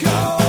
go.